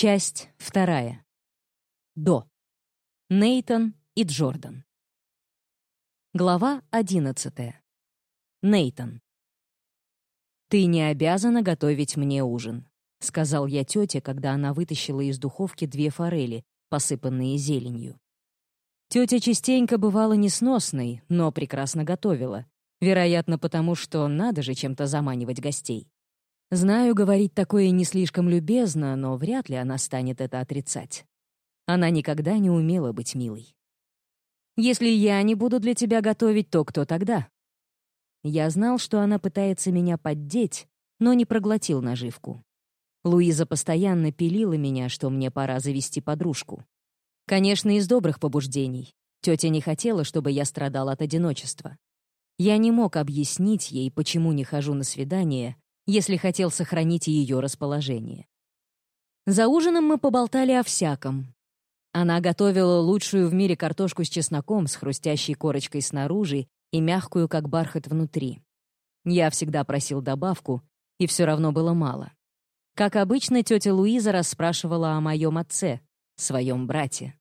Часть вторая. До. Нейтон и Джордан. Глава одиннадцатая. Нейтон. «Ты не обязана готовить мне ужин», — сказал я тете, когда она вытащила из духовки две форели, посыпанные зеленью. Тетя частенько бывала несносной, но прекрасно готовила, вероятно, потому что надо же чем-то заманивать гостей. Знаю, говорить такое не слишком любезно, но вряд ли она станет это отрицать. Она никогда не умела быть милой. «Если я не буду для тебя готовить, то кто тогда?» Я знал, что она пытается меня поддеть, но не проглотил наживку. Луиза постоянно пилила меня, что мне пора завести подружку. Конечно, из добрых побуждений. Тетя не хотела, чтобы я страдал от одиночества. Я не мог объяснить ей, почему не хожу на свидание, если хотел сохранить ее расположение. За ужином мы поболтали о всяком. Она готовила лучшую в мире картошку с чесноком с хрустящей корочкой снаружи и мягкую, как бархат, внутри. Я всегда просил добавку, и все равно было мало. Как обычно, тетя Луиза расспрашивала о моем отце, своем брате.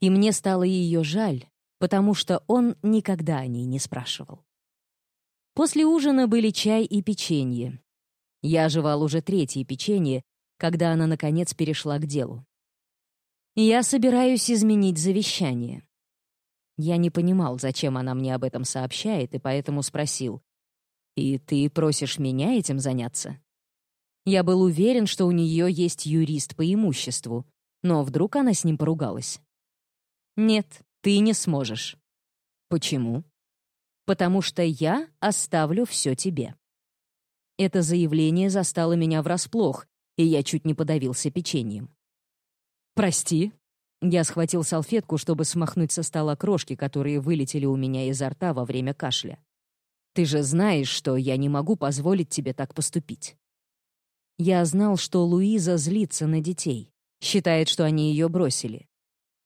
И мне стало ее жаль, потому что он никогда о ней не спрашивал. После ужина были чай и печенье, я жевал уже третье печенье, когда она, наконец, перешла к делу. «Я собираюсь изменить завещание». Я не понимал, зачем она мне об этом сообщает, и поэтому спросил. «И ты просишь меня этим заняться?» Я был уверен, что у нее есть юрист по имуществу, но вдруг она с ним поругалась. «Нет, ты не сможешь». «Почему?» «Потому что я оставлю все тебе». Это заявление застало меня врасплох, и я чуть не подавился печеньем. «Прости». Я схватил салфетку, чтобы смахнуть со стола крошки, которые вылетели у меня изо рта во время кашля. «Ты же знаешь, что я не могу позволить тебе так поступить». Я знал, что Луиза злится на детей, считает, что они ее бросили.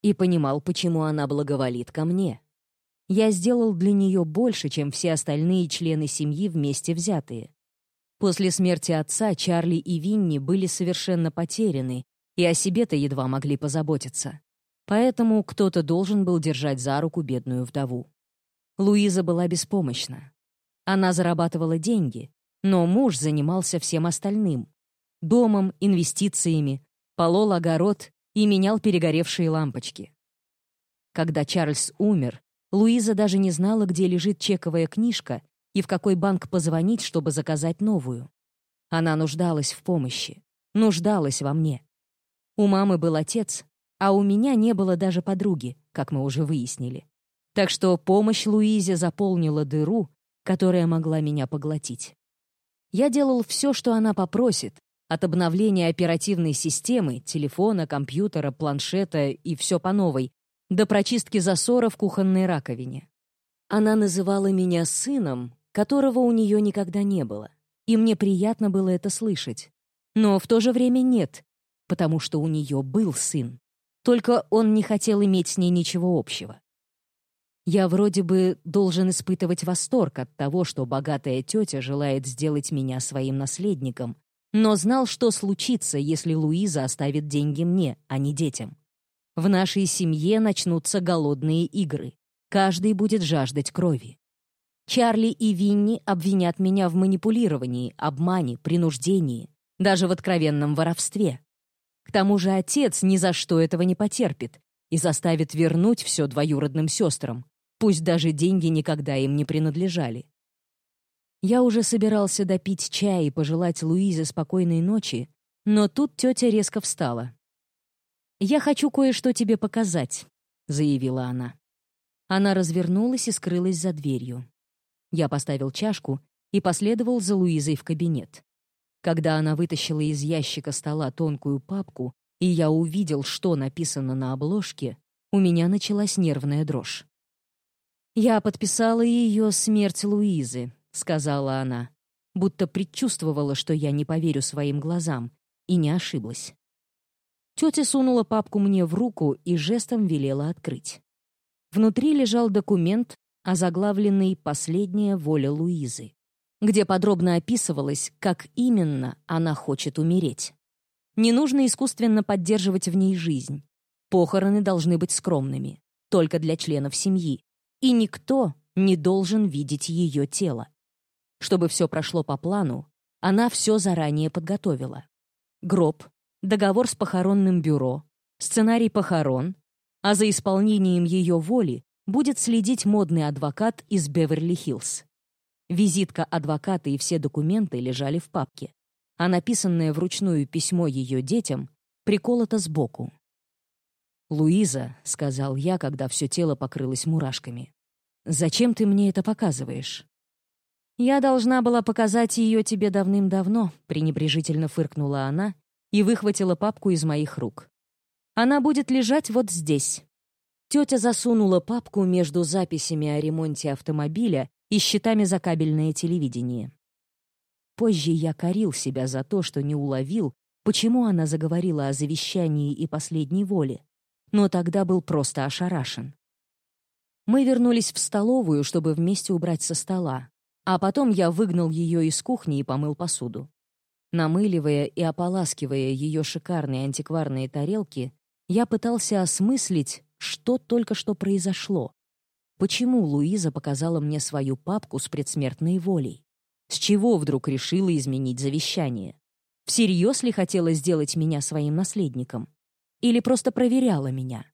И понимал, почему она благоволит ко мне. Я сделал для нее больше, чем все остальные члены семьи вместе взятые. После смерти отца Чарли и Винни были совершенно потеряны и о себе-то едва могли позаботиться. Поэтому кто-то должен был держать за руку бедную вдову. Луиза была беспомощна. Она зарабатывала деньги, но муж занимался всем остальным — домом, инвестициями, полол огород и менял перегоревшие лампочки. Когда Чарльз умер, Луиза даже не знала, где лежит чековая книжка и в какой банк позвонить, чтобы заказать новую. Она нуждалась в помощи, нуждалась во мне. У мамы был отец, а у меня не было даже подруги, как мы уже выяснили. Так что помощь Луизе заполнила дыру, которая могла меня поглотить. Я делал все, что она попросит, от обновления оперативной системы, телефона, компьютера, планшета и все по новой, до прочистки засора в кухонной раковине. Она называла меня сыном, которого у нее никогда не было. И мне приятно было это слышать. Но в то же время нет, потому что у нее был сын. Только он не хотел иметь с ней ничего общего. Я вроде бы должен испытывать восторг от того, что богатая тетя желает сделать меня своим наследником, но знал, что случится, если Луиза оставит деньги мне, а не детям. В нашей семье начнутся голодные игры. Каждый будет жаждать крови. Чарли и Винни обвинят меня в манипулировании, обмане, принуждении, даже в откровенном воровстве. К тому же отец ни за что этого не потерпит и заставит вернуть все двоюродным сестрам, пусть даже деньги никогда им не принадлежали. Я уже собирался допить чай и пожелать Луизе спокойной ночи, но тут тетя резко встала. «Я хочу кое-что тебе показать», — заявила она. Она развернулась и скрылась за дверью. Я поставил чашку и последовал за Луизой в кабинет. Когда она вытащила из ящика стола тонкую папку, и я увидел, что написано на обложке, у меня началась нервная дрожь. «Я подписала ее смерть Луизы», — сказала она, будто предчувствовала, что я не поверю своим глазам, и не ошиблась. Тетя сунула папку мне в руку и жестом велела открыть. Внутри лежал документ, озаглавленный «Последняя воля Луизы», где подробно описывалось, как именно она хочет умереть. Не нужно искусственно поддерживать в ней жизнь. Похороны должны быть скромными, только для членов семьи. И никто не должен видеть ее тело. Чтобы все прошло по плану, она все заранее подготовила. Гроб, договор с похоронным бюро, сценарий похорон, а за исполнением ее воли будет следить модный адвокат из Беверли-Хиллз. Визитка адвоката и все документы лежали в папке, а написанное вручную письмо ее детям приколото сбоку. «Луиза», — сказал я, когда все тело покрылось мурашками, — «зачем ты мне это показываешь?» «Я должна была показать ее тебе давным-давно», — пренебрежительно фыркнула она и выхватила папку из моих рук. «Она будет лежать вот здесь». Тетя засунула папку между записями о ремонте автомобиля и счетами за кабельное телевидение. Позже я корил себя за то, что не уловил, почему она заговорила о завещании и последней воле, но тогда был просто ошарашен. Мы вернулись в столовую, чтобы вместе убрать со стола, а потом я выгнал ее из кухни и помыл посуду. Намыливая и ополаскивая ее шикарные антикварные тарелки, я пытался осмыслить, что только что произошло. Почему Луиза показала мне свою папку с предсмертной волей? С чего вдруг решила изменить завещание? Всерьез ли хотела сделать меня своим наследником? Или просто проверяла меня?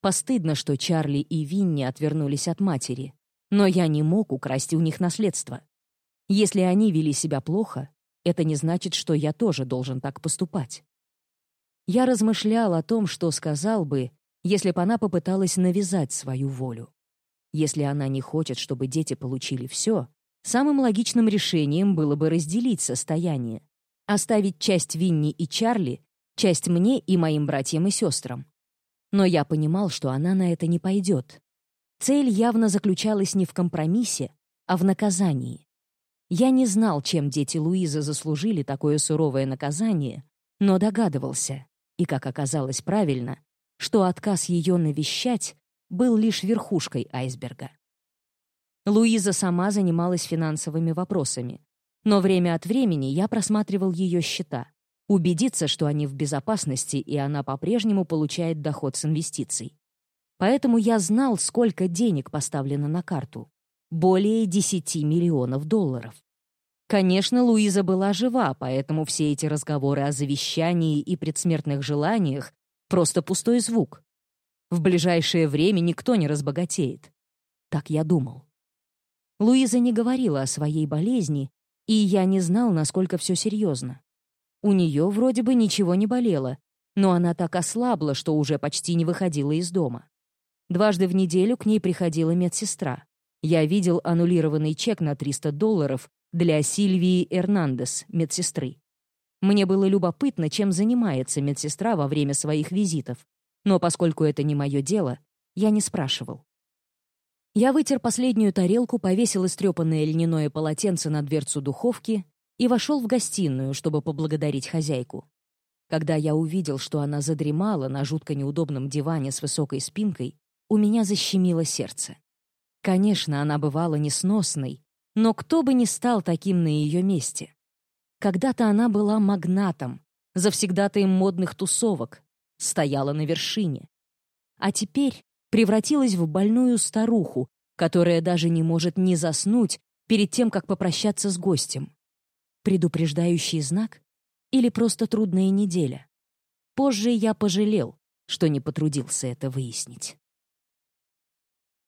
Постыдно, что Чарли и Винни отвернулись от матери, но я не мог украсть у них наследство. Если они вели себя плохо, это не значит, что я тоже должен так поступать. Я размышлял о том, что сказал бы, если бы она попыталась навязать свою волю. Если она не хочет, чтобы дети получили все, самым логичным решением было бы разделить состояние, оставить часть Винни и Чарли, часть мне и моим братьям и сестрам. Но я понимал, что она на это не пойдет. Цель явно заключалась не в компромиссе, а в наказании. Я не знал, чем дети Луизы заслужили такое суровое наказание, но догадывался, и, как оказалось правильно, что отказ ее навещать был лишь верхушкой айсберга. Луиза сама занималась финансовыми вопросами, но время от времени я просматривал ее счета, убедиться, что они в безопасности и она по-прежнему получает доход с инвестиций. Поэтому я знал, сколько денег поставлено на карту. Более 10 миллионов долларов. Конечно, Луиза была жива, поэтому все эти разговоры о завещании и предсмертных желаниях — просто пустой звук. В ближайшее время никто не разбогатеет. Так я думал. Луиза не говорила о своей болезни, и я не знал, насколько все серьезно. У нее вроде бы ничего не болело, но она так ослабла, что уже почти не выходила из дома. Дважды в неделю к ней приходила медсестра. Я видел аннулированный чек на 300 долларов для Сильвии Эрнандес, медсестры. Мне было любопытно, чем занимается медсестра во время своих визитов, но поскольку это не мое дело, я не спрашивал. Я вытер последнюю тарелку, повесил истрепанное льняное полотенце на дверцу духовки и вошел в гостиную, чтобы поблагодарить хозяйку. Когда я увидел, что она задремала на жутко неудобном диване с высокой спинкой, у меня защемило сердце. Конечно, она бывала несносной, но кто бы ни стал таким на ее месте. Когда-то она была магнатом, завсегдатаем модных тусовок, стояла на вершине. А теперь превратилась в больную старуху, которая даже не может не заснуть перед тем, как попрощаться с гостем. Предупреждающий знак или просто трудная неделя? Позже я пожалел, что не потрудился это выяснить.